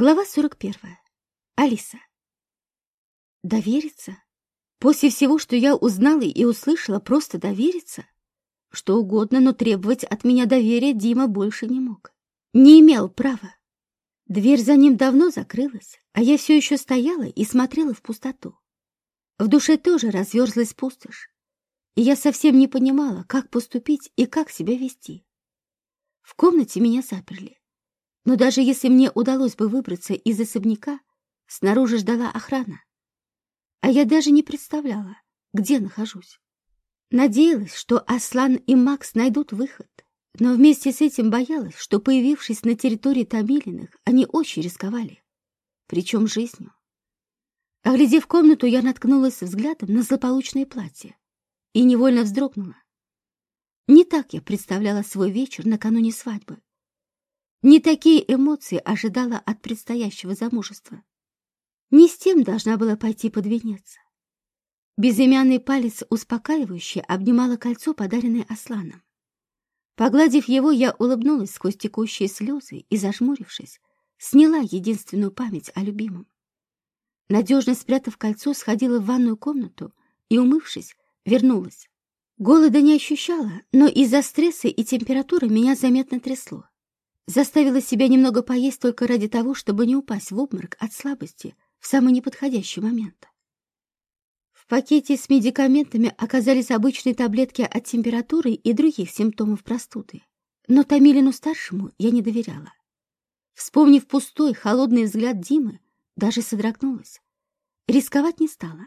Глава 41. Алиса. Довериться? После всего, что я узнала и услышала, просто довериться? Что угодно, но требовать от меня доверия Дима больше не мог. Не имел права. Дверь за ним давно закрылась, а я все еще стояла и смотрела в пустоту. В душе тоже разверзлась пустошь, и я совсем не понимала, как поступить и как себя вести. В комнате меня заперли. Но даже если мне удалось бы выбраться из особняка, снаружи ждала охрана. А я даже не представляла, где нахожусь. Надеялась, что Аслан и Макс найдут выход, но вместе с этим боялась, что, появившись на территории Томилиных, они очень рисковали, причем жизнью. Оглядев комнату, я наткнулась взглядом на злополучное платье и невольно вздрогнула. Не так я представляла свой вечер накануне свадьбы. Не такие эмоции ожидала от предстоящего замужества. Не с тем должна была пойти под венец. Безымянный палец успокаивающе обнимала кольцо, подаренное Асланом. Погладив его, я улыбнулась сквозь текущие слезы и, зажмурившись, сняла единственную память о любимом. Надежно спрятав кольцо, сходила в ванную комнату и, умывшись, вернулась. Голода не ощущала, но из-за стресса и температуры меня заметно трясло. Заставила себя немного поесть только ради того, чтобы не упасть в обморок от слабости в самый неподходящий момент. В пакете с медикаментами оказались обычные таблетки от температуры и других симптомов простуды, но Томилину-старшему я не доверяла. Вспомнив пустой, холодный взгляд Димы, даже содрогнулась. Рисковать не стала,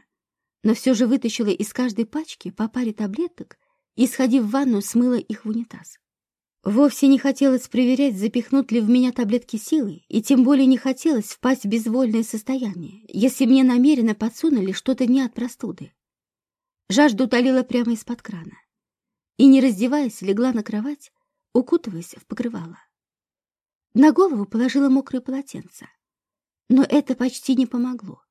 но все же вытащила из каждой пачки по паре таблеток и, сходив в ванну, смыла их в унитаз. Вовсе не хотелось проверять, запихнут ли в меня таблетки силы, и тем более не хотелось впасть в безвольное состояние, если мне намеренно подсунули что-то не от простуды. Жажду утолила прямо из-под крана. И, не раздеваясь, легла на кровать, укутываясь в покрывало. На голову положила мокрое полотенце. Но это почти не помогло.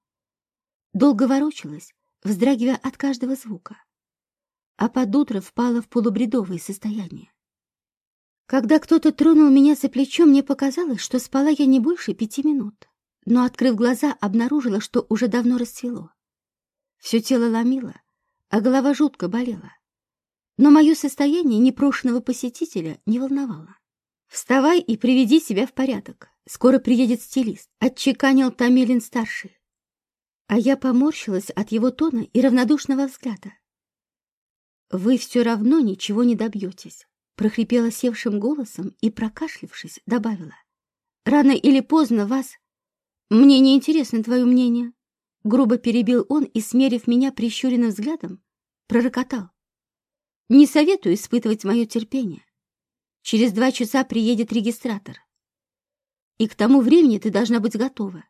Долго ворочалась, вздрагивая от каждого звука. А под утро впала в полубредовое состояние. Когда кто-то тронул меня за плечо, мне показалось, что спала я не больше пяти минут. Но, открыв глаза, обнаружила, что уже давно расцвело. Все тело ломило, а голова жутко болела. Но мое состояние непрошенного посетителя не волновало. «Вставай и приведи себя в порядок. Скоро приедет стилист», — отчеканил Томилин-старший. А я поморщилась от его тона и равнодушного взгляда. «Вы все равно ничего не добьетесь прохрипела севшим голосом и, прокашлившись, добавила. «Рано или поздно вас...» «Мне не интересно твое мнение», — грубо перебил он и, смерив меня прищуренным взглядом, пророкотал. «Не советую испытывать мое терпение. Через два часа приедет регистратор. И к тому времени ты должна быть готова,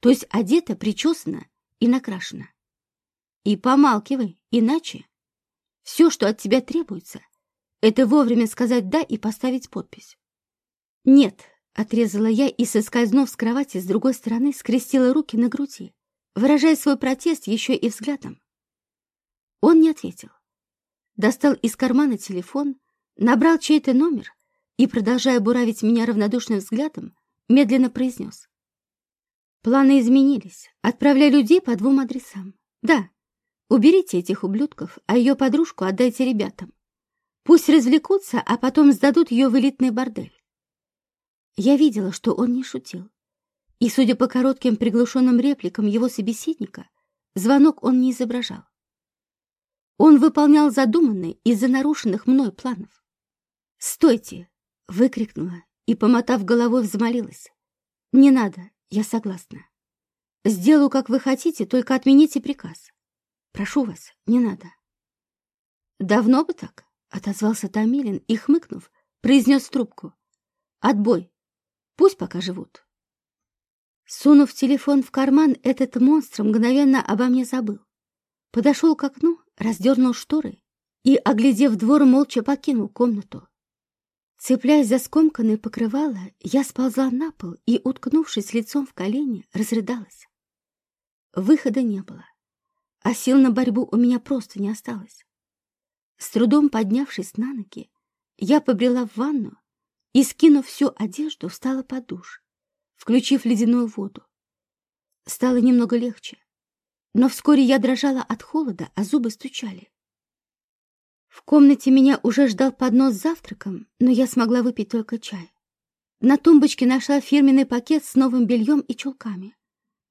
то есть одета, причесана и накрашена. И помалкивай, иначе все, что от тебя требуется — это вовремя сказать «да» и поставить подпись. «Нет», — отрезала я и, соскользнув с кровати с другой стороны, скрестила руки на груди, выражая свой протест еще и взглядом. Он не ответил. Достал из кармана телефон, набрал чей-то номер и, продолжая буравить меня равнодушным взглядом, медленно произнес. Планы изменились. Отправляй людей по двум адресам. Да, уберите этих ублюдков, а ее подружку отдайте ребятам. Пусть развлекутся, а потом сдадут ее в элитный бордель. Я видела, что он не шутил. И, судя по коротким приглушенным репликам его собеседника, звонок он не изображал. Он выполнял задуманные из-за нарушенных мной планов. «Стойте!» — выкрикнула и, помотав головой, взмолилась. «Не надо, я согласна. Сделаю, как вы хотите, только отмените приказ. Прошу вас, не надо». «Давно бы так?» Отозвался Томилин и, хмыкнув, произнес трубку. «Отбой! Пусть пока живут!» Сунув телефон в карман, этот монстр мгновенно обо мне забыл. Подошел к окну, раздернул шторы и, оглядев двор, молча покинул комнату. Цепляясь за скомканное покрывало, я сползла на пол и, уткнувшись лицом в колени, разрыдалась. Выхода не было, а сил на борьбу у меня просто не осталось. С трудом поднявшись на ноги, я побрела в ванну и, скинув всю одежду, встала под душ, включив ледяную воду. Стало немного легче, но вскоре я дрожала от холода, а зубы стучали. В комнате меня уже ждал поднос с завтраком, но я смогла выпить только чай. На тумбочке нашла фирменный пакет с новым бельем и чулками,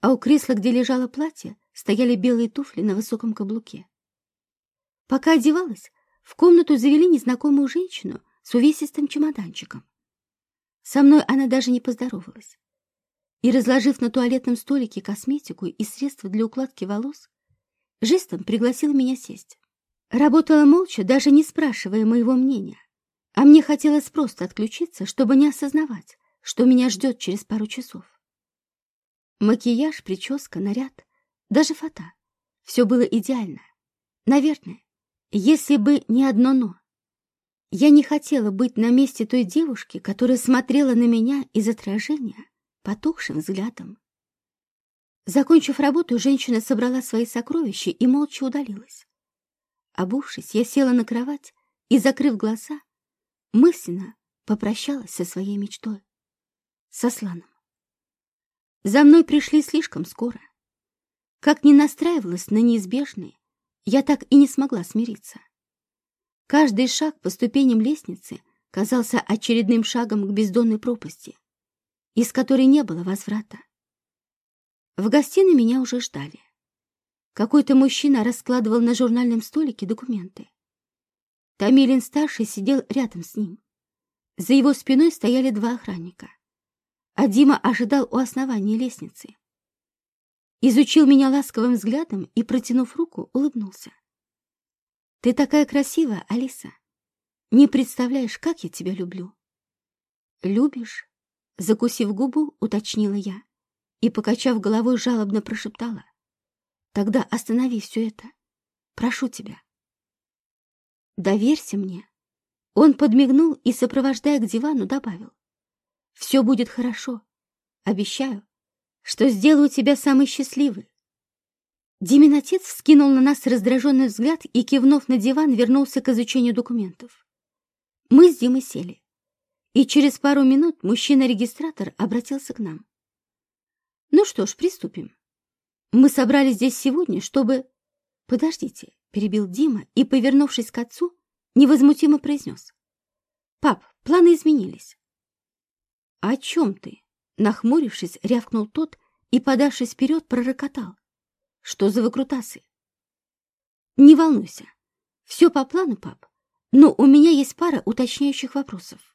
а у кресла, где лежало платье, стояли белые туфли на высоком каблуке. Пока одевалась, в комнату завели незнакомую женщину с увесистым чемоданчиком. Со мной она даже не поздоровалась. И, разложив на туалетном столике косметику и средства для укладки волос, жестом пригласила меня сесть. Работала молча, даже не спрашивая моего мнения. А мне хотелось просто отключиться, чтобы не осознавать, что меня ждет через пару часов. Макияж, прическа, наряд, даже фото. Все было идеально. Наверное, если бы не одно «но». Я не хотела быть на месте той девушки, которая смотрела на меня из отражения потухшим взглядом. Закончив работу, женщина собрала свои сокровища и молча удалилась. Обувшись, я села на кровать и, закрыв глаза, мысленно попрощалась со своей мечтой, со Сланом. За мной пришли слишком скоро. Как ни настраивалась на неизбежное, я так и не смогла смириться. Каждый шаг по ступеням лестницы казался очередным шагом к бездонной пропасти, из которой не было возврата. В гостиной меня уже ждали. Какой-то мужчина раскладывал на журнальном столике документы. Томилин-старший сидел рядом с ним. За его спиной стояли два охранника. А Дима ожидал у основания лестницы. Изучил меня ласковым взглядом и, протянув руку, улыбнулся. «Ты такая красивая, Алиса. Не представляешь, как я тебя люблю». «Любишь?» Закусив губу, уточнила я и, покачав головой, жалобно прошептала. Тогда останови все это. Прошу тебя. Доверься мне. Он подмигнул и, сопровождая к дивану, добавил. Все будет хорошо. Обещаю, что сделаю тебя самой счастливой. Димин отец вскинул на нас раздраженный взгляд и, кивнув на диван, вернулся к изучению документов. Мы с Димой сели. И через пару минут мужчина-регистратор обратился к нам. Ну что ж, приступим. Мы собрались здесь сегодня, чтобы... Подождите, перебил Дима и, повернувшись к отцу, невозмутимо произнес. Пап, планы изменились. О чем ты? Нахмурившись, рявкнул тот и, подавшись вперед, пророкотал. Что за выкрутасы? Не волнуйся. Все по плану, пап. Но у меня есть пара уточняющих вопросов.